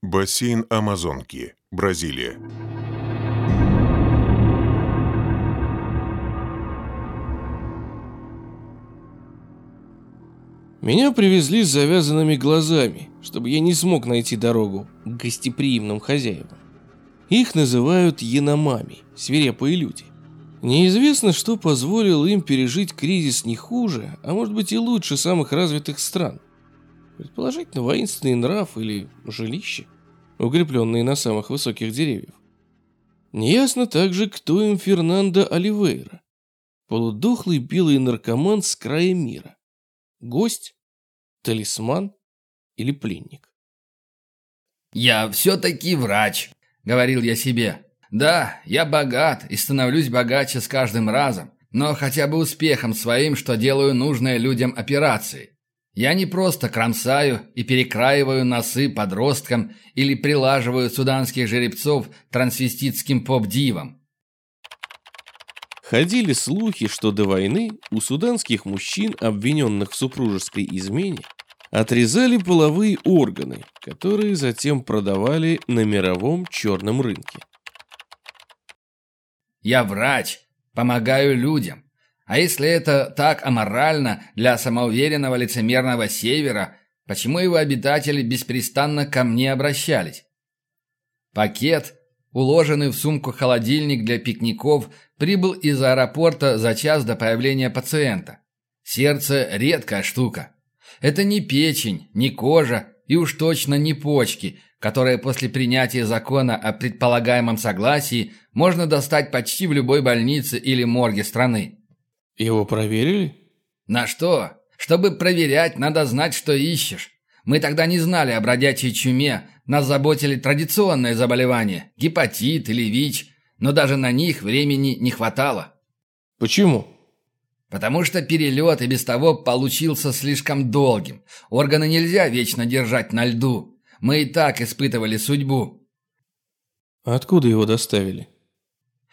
Бассейн Амазонки, Бразилия. Меня привезли с завязанными глазами, чтобы я не смог найти дорогу к гостеприимным хозяевам. Их называют яномами, свирепые люди. Неизвестно, что позволило им пережить кризис не хуже, а может быть и лучше самых развитых стран. Предположительно, воинственный нрав или жилище, укрепленные на самых высоких деревьях. Неясно также, кто им Фернандо Оливейра, полудохлый белый наркоман с края мира. Гость, талисман или пленник. «Я все-таки врач», — говорил я себе. «Да, я богат и становлюсь богаче с каждым разом, но хотя бы успехом своим, что делаю нужные людям операции. Я не просто кромсаю и перекраиваю носы подросткам или прилаживаю суданских жеребцов трансвеститским поп-дивам. Ходили слухи, что до войны у суданских мужчин, обвиненных в супружеской измене, отрезали половые органы, которые затем продавали на мировом черном рынке. Я врач, помогаю людям. А если это так аморально для самоуверенного лицемерного севера, почему его обитатели беспрестанно ко мне обращались? Пакет, уложенный в сумку-холодильник для пикников, прибыл из аэропорта за час до появления пациента. Сердце – редкая штука. Это не печень, не кожа и уж точно не почки, которые после принятия закона о предполагаемом согласии можно достать почти в любой больнице или морге страны. Его проверили? На что? Чтобы проверять, надо знать, что ищешь. Мы тогда не знали о бродячей чуме, нас заботили традиционные заболевания, гепатит или ВИЧ, но даже на них времени не хватало. Почему? Потому что перелет и без того получился слишком долгим. Органы нельзя вечно держать на льду. Мы и так испытывали судьбу. откуда его доставили?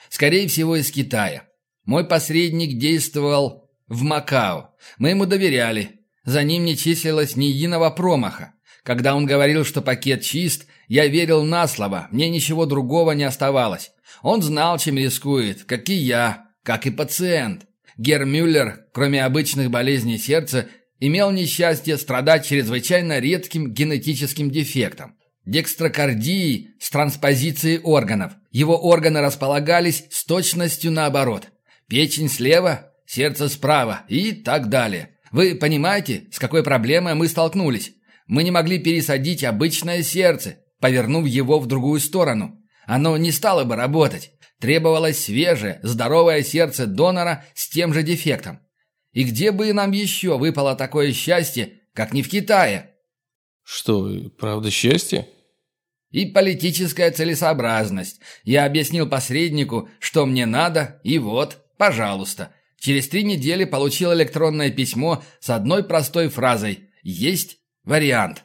Скорее всего, из Китая. Мой посредник действовал в Макао. Мы ему доверяли. За ним не числилось ни единого промаха. Когда он говорил, что пакет чист, я верил на слово, мне ничего другого не оставалось. Он знал, чем рискует, как и я, как и пациент. Гер Мюллер, кроме обычных болезней сердца, имел несчастье страдать чрезвычайно редким генетическим дефектом. Декстрокардией с транспозицией органов. Его органы располагались с точностью наоборот печень слева, сердце справа и так далее. Вы понимаете, с какой проблемой мы столкнулись? Мы не могли пересадить обычное сердце, повернув его в другую сторону. Оно не стало бы работать. Требовалось свежее, здоровое сердце донора с тем же дефектом. И где бы нам еще выпало такое счастье, как не в Китае? Что, правда счастье? И политическая целесообразность. Я объяснил посреднику, что мне надо, и вот, Пожалуйста. Через три недели получил электронное письмо с одной простой фразой «Есть вариант».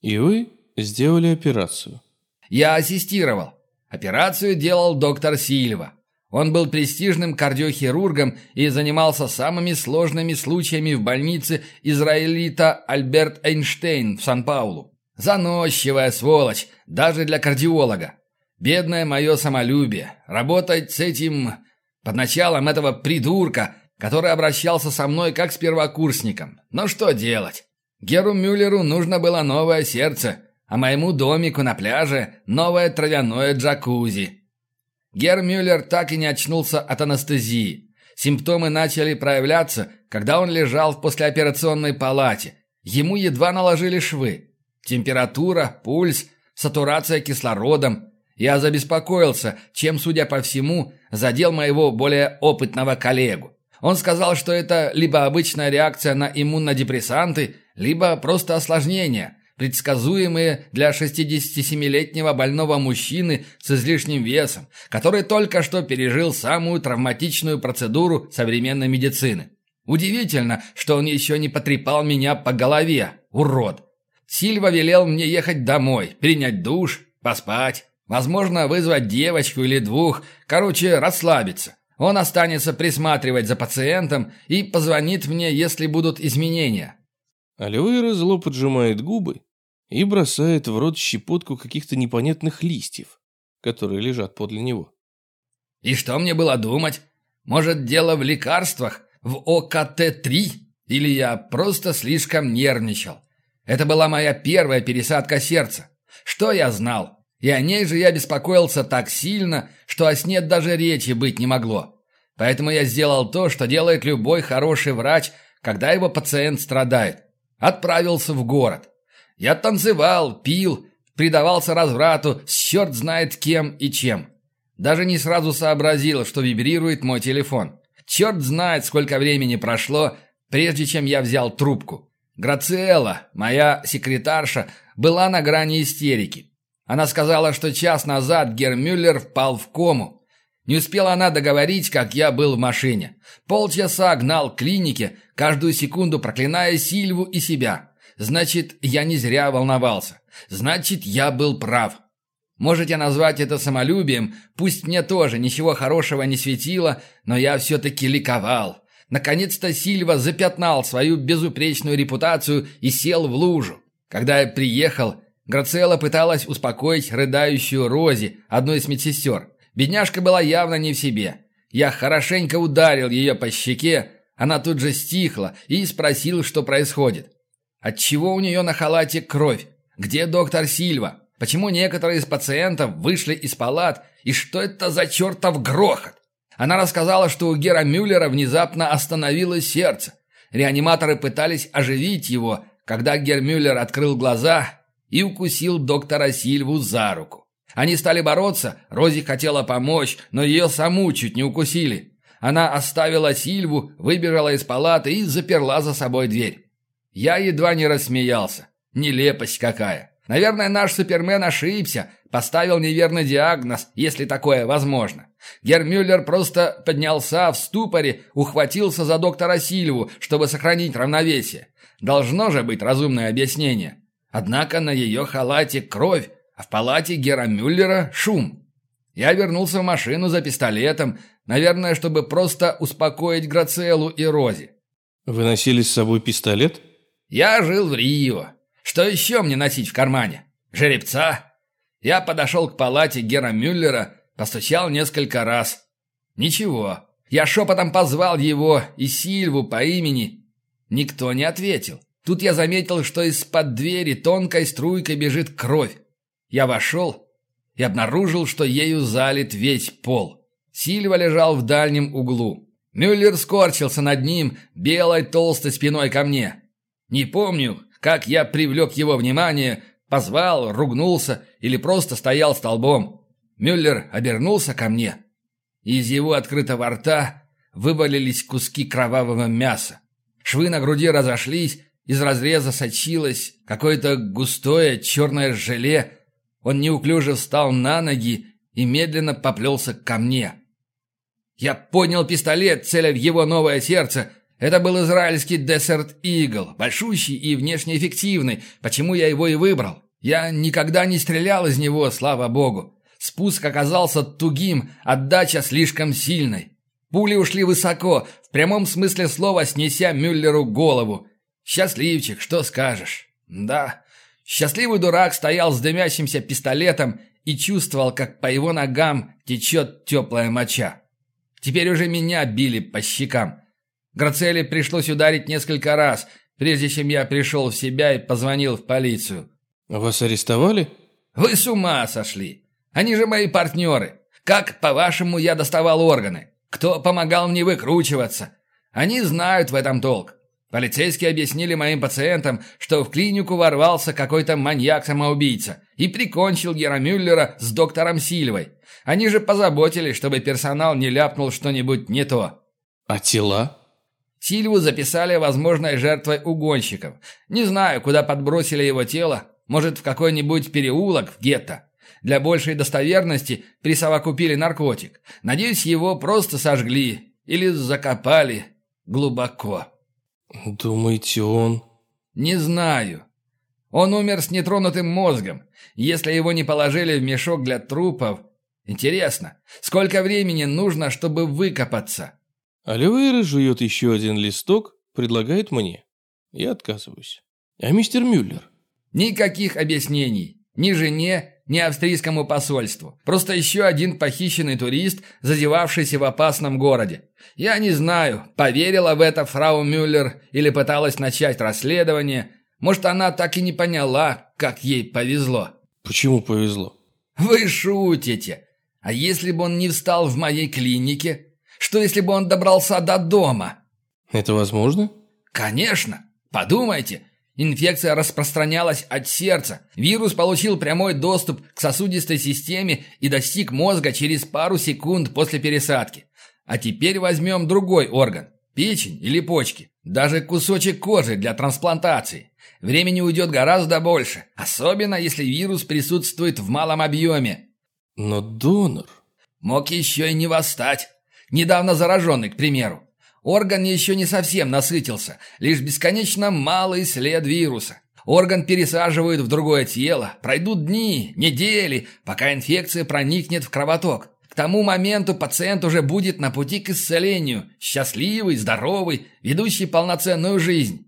И вы сделали операцию? Я ассистировал. Операцию делал доктор Сильва. Он был престижным кардиохирургом и занимался самыми сложными случаями в больнице израилита Альберт Эйнштейн в Сан-Паулу. Заносчивая сволочь, даже для кардиолога. Бедное мое самолюбие. Работать с этим под началом этого придурка, который обращался со мной как с первокурсником. Но что делать? Геру Мюллеру нужно было новое сердце, а моему домику на пляже новое травяное джакузи. Гер Мюллер так и не очнулся от анестезии. Симптомы начали проявляться, когда он лежал в послеоперационной палате. Ему едва наложили швы. Температура, пульс, сатурация кислородом, я забеспокоился, чем, судя по всему, задел моего более опытного коллегу. Он сказал, что это либо обычная реакция на иммунодепрессанты, либо просто осложнения, предсказуемые для 67-летнего больного мужчины с излишним весом, который только что пережил самую травматичную процедуру современной медицины. Удивительно, что он еще не потрепал меня по голове, урод. Сильва велел мне ехать домой, принять душ, поспать. Возможно, вызвать девочку или двух, короче, расслабиться. Он останется присматривать за пациентом и позвонит мне, если будут изменения». Оливейра зло поджимает губы и бросает в рот щепотку каких-то непонятных листьев, которые лежат подле него. И что мне было думать? Может, дело в лекарствах, в ОКТ-3? Или я просто слишком нервничал? Это была моя первая пересадка сердца. Что я знал? И о ней же я беспокоился так сильно, что о сне даже речи быть не могло. Поэтому я сделал то, что делает любой хороший врач, когда его пациент страдает. Отправился в город. Я танцевал, пил, предавался разврату с черт знает кем и чем. Даже не сразу сообразил, что вибрирует мой телефон. Черт знает, сколько времени прошло, прежде чем я взял трубку. Грациэла, моя секретарша, была на грани истерики. Она сказала, что час назад Гермюллер впал в кому. Не успела она договорить, как я был в машине. Полчаса гнал к клинике, каждую секунду проклиная Сильву и себя. Значит, я не зря волновался. Значит, я был прав. Можете назвать это самолюбием, пусть мне тоже ничего хорошего не светило, но я все-таки ликовал. Наконец-то Сильва запятнал свою безупречную репутацию и сел в лужу. Когда я приехал, Грациэла пыталась успокоить рыдающую Рози, одну из медсестер. Бедняжка была явно не в себе. Я хорошенько ударил ее по щеке, она тут же стихла и спросил, что происходит. Отчего у нее на халате кровь? Где доктор Сильва? Почему некоторые из пациентов вышли из палат? И что это за чертов грохот? Она рассказала, что у Гера Мюллера внезапно остановилось сердце. Реаниматоры пытались оживить его, когда Гер Мюллер открыл глаза и укусил доктора Сильву за руку. Они стали бороться, Рози хотела помочь, но ее саму чуть не укусили. Она оставила Сильву, выбежала из палаты и заперла за собой дверь. Я едва не рассмеялся. Нелепость какая. Наверное, наш Супермен ошибся, поставил неверный диагноз, если такое возможно. Гермюллер просто поднялся в ступоре, ухватился за доктора Сильву, чтобы сохранить равновесие. Должно же быть разумное объяснение. Однако на ее халате кровь, а в палате Гера Мюллера шум. Я вернулся в машину за пистолетом, наверное, чтобы просто успокоить Грацелу и Рози. Вы носили с собой пистолет? Я жил в Рио. Что еще мне носить в кармане? Жеребца? Я подошел к палате Гера Мюллера, постучал несколько раз. Ничего. Я шепотом позвал его и Сильву по имени. Никто не ответил. Тут я заметил, что из-под двери тонкой струйкой бежит кровь. Я вошел и обнаружил, что ею залит весь пол. Сильва лежал в дальнем углу. Мюллер скорчился над ним, белой толстой спиной ко мне. Не помню, как я привлек его внимание, позвал, ругнулся или просто стоял столбом. Мюллер обернулся ко мне. Из его открытого рта вывалились куски кровавого мяса. Швы на груди разошлись, из разреза сочилось какое-то густое черное желе. Он неуклюже встал на ноги и медленно поплелся ко мне. Я поднял пистолет, целя в его новое сердце, это был израильский Desert Eagle, большущий и внешне эффективный, почему я его и выбрал. Я никогда не стрелял из него, слава богу. Спуск оказался тугим, отдача слишком сильной. Пули ушли высоко, в прямом смысле слова снеся Мюллеру голову. Счастливчик, что скажешь. Да, счастливый дурак стоял с дымящимся пистолетом и чувствовал, как по его ногам течет теплая моча. Теперь уже меня били по щекам. Грацели пришлось ударить несколько раз, прежде чем я пришел в себя и позвонил в полицию. Вас арестовали? Вы с ума сошли. Они же мои партнеры. Как, по-вашему, я доставал органы? Кто помогал мне выкручиваться? Они знают в этом толк. Полицейские объяснили моим пациентам, что в клинику ворвался какой-то маньяк-самоубийца и прикончил Гера Мюллера с доктором Сильвой. Они же позаботились, чтобы персонал не ляпнул что-нибудь не то. А тела? Сильву записали возможной жертвой угонщиков. Не знаю, куда подбросили его тело. Может, в какой-нибудь переулок в гетто. Для большей достоверности присовокупили наркотик. Надеюсь, его просто сожгли или закопали глубоко. Думаете, он... Не знаю. Он умер с нетронутым мозгом. Если его не положили в мешок для трупов... Интересно, сколько времени нужно, чтобы выкопаться? Оливейра жует еще один листок, предлагает мне. Я отказываюсь. А мистер Мюллер? Никаких объяснений. Ни жене, ни австрийскому посольству. Просто еще один похищенный турист, зазевавшийся в опасном городе. Я не знаю, поверила в это фрау Мюллер или пыталась начать расследование. Может, она так и не поняла, как ей повезло. Почему повезло? Вы шутите. А если бы он не встал в моей клинике? Что если бы он добрался до дома? Это возможно? Конечно. Подумайте. Инфекция распространялась от сердца. Вирус получил прямой доступ к сосудистой системе и достиг мозга через пару секунд после пересадки. А теперь возьмем другой орган. Печень или почки. Даже кусочек кожи для трансплантации. Времени уйдет гораздо больше. Особенно, если вирус присутствует в малом объеме. Но донор... Мог еще и не восстать. Недавно зараженный, к примеру. Орган еще не совсем насытился, лишь бесконечно малый след вируса. Орган пересаживают в другое тело, пройдут дни, недели, пока инфекция проникнет в кровоток. К тому моменту пациент уже будет на пути к исцелению, счастливый, здоровый, ведущий полноценную жизнь.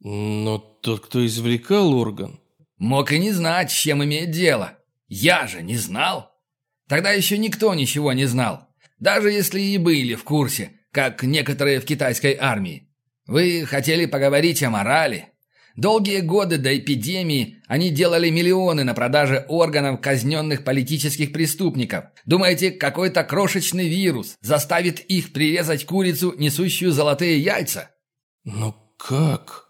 Но тот, кто извлекал орган... Мог и не знать, с чем имеет дело. Я же не знал. Тогда еще никто ничего не знал. Даже если и были в курсе, как некоторые в китайской армии. Вы хотели поговорить о морали? Долгие годы до эпидемии они делали миллионы на продаже органов казненных политических преступников. Думаете, какой-то крошечный вирус заставит их прирезать курицу, несущую золотые яйца? Но как?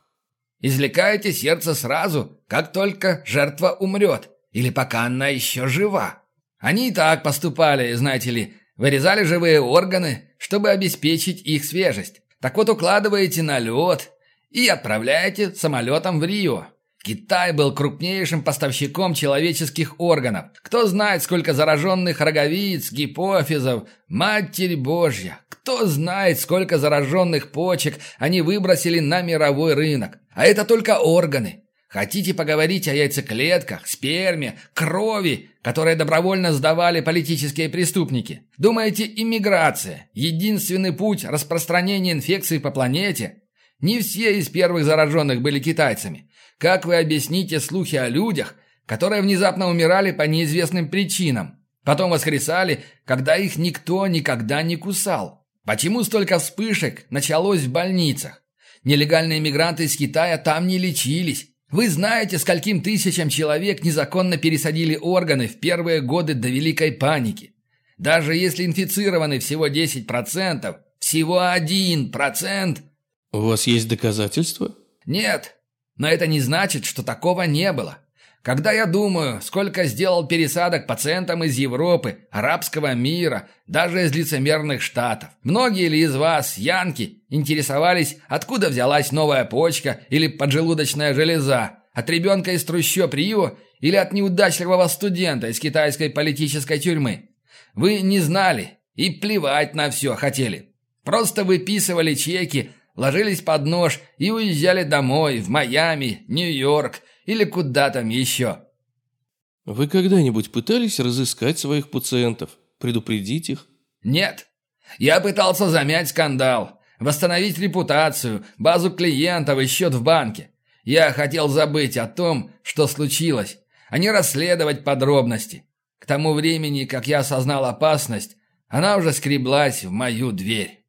Извлекаете сердце сразу, как только жертва умрет, или пока она еще жива. Они и так поступали, знаете ли, Вырезали живые органы, чтобы обеспечить их свежесть. Так вот укладываете на лед и отправляете самолетом в Рио. Китай был крупнейшим поставщиком человеческих органов. Кто знает, сколько зараженных роговиц, гипофизов, Матерь Божья. Кто знает, сколько зараженных почек они выбросили на мировой рынок. А это только органы. Хотите поговорить о яйцеклетках, сперме, крови, которые добровольно сдавали политические преступники? Думаете, иммиграция – единственный путь распространения инфекции по планете? Не все из первых зараженных были китайцами. Как вы объясните слухи о людях, которые внезапно умирали по неизвестным причинам? Потом воскресали, когда их никто никогда не кусал. Почему столько вспышек началось в больницах? Нелегальные мигранты из Китая там не лечились. Вы знаете, скольким тысячам человек незаконно пересадили органы в первые годы до Великой Паники? Даже если инфицированы всего 10%, всего 1%... У вас есть доказательства? Нет, но это не значит, что такого не было. Когда я думаю, сколько сделал пересадок пациентам из Европы, арабского мира, даже из лицемерных штатов. Многие ли из вас, янки, интересовались, откуда взялась новая почка или поджелудочная железа? От ребенка из трущоб Рио или от неудачливого студента из китайской политической тюрьмы? Вы не знали и плевать на все хотели. Просто выписывали чеки, ложились под нож и уезжали домой, в Майами, Нью-Йорк – или куда там еще. Вы когда-нибудь пытались разыскать своих пациентов, предупредить их? Нет. Я пытался замять скандал, восстановить репутацию, базу клиентов и счет в банке. Я хотел забыть о том, что случилось, а не расследовать подробности. К тому времени, как я осознал опасность, она уже скреблась в мою дверь.